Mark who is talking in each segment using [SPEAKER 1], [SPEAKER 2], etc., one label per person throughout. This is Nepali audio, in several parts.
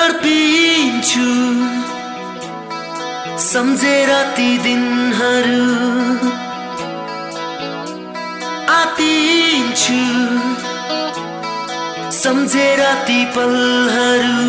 [SPEAKER 1] तडपिन्छु। सम्झेर ती दिनहरू आतिन्छु। सम्झेर ती पलहरू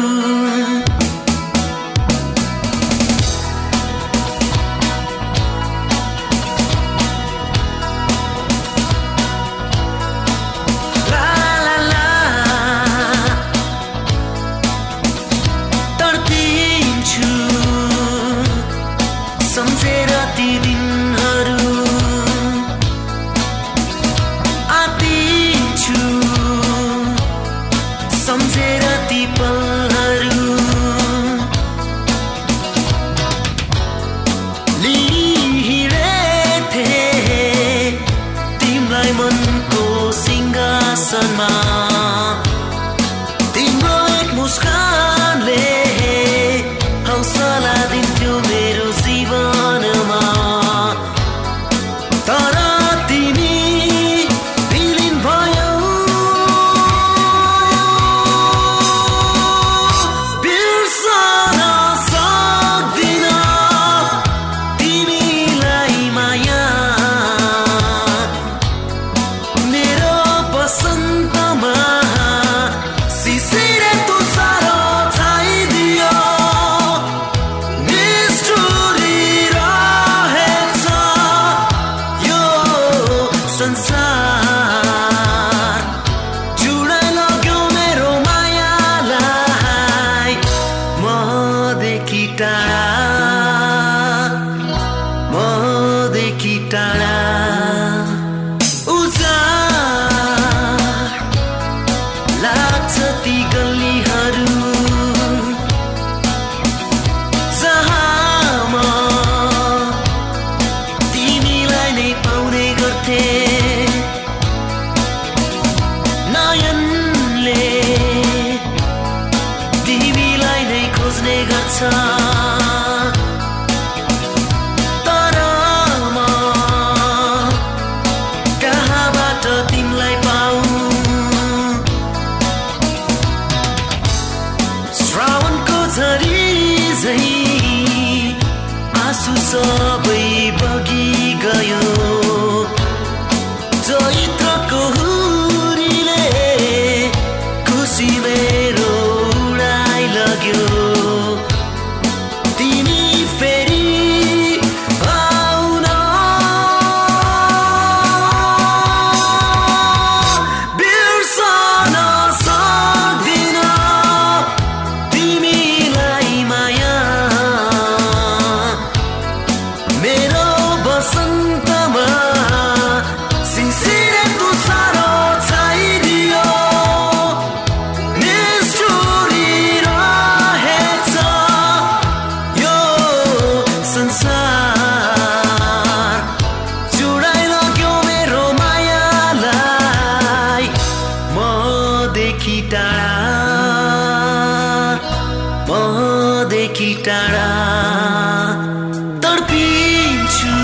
[SPEAKER 1] तर म कहाँबाट तिमीलाई पाउ श्रावणको झरी झै आँसु छ। देखि टाढा मदेखि देखि टाढा तर्पिन्छु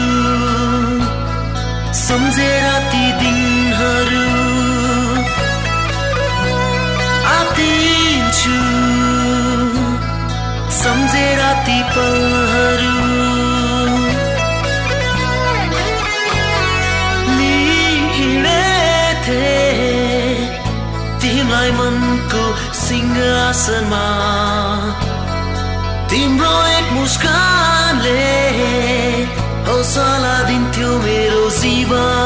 [SPEAKER 1] सम्झेर ती दिनहरू आतिन्छु सम्झेर ती पलहरू मनको मनको सिंहासनमा तिम्रो एक मुस्कानले हौसला दिन्थ्यो मेरो जीवन।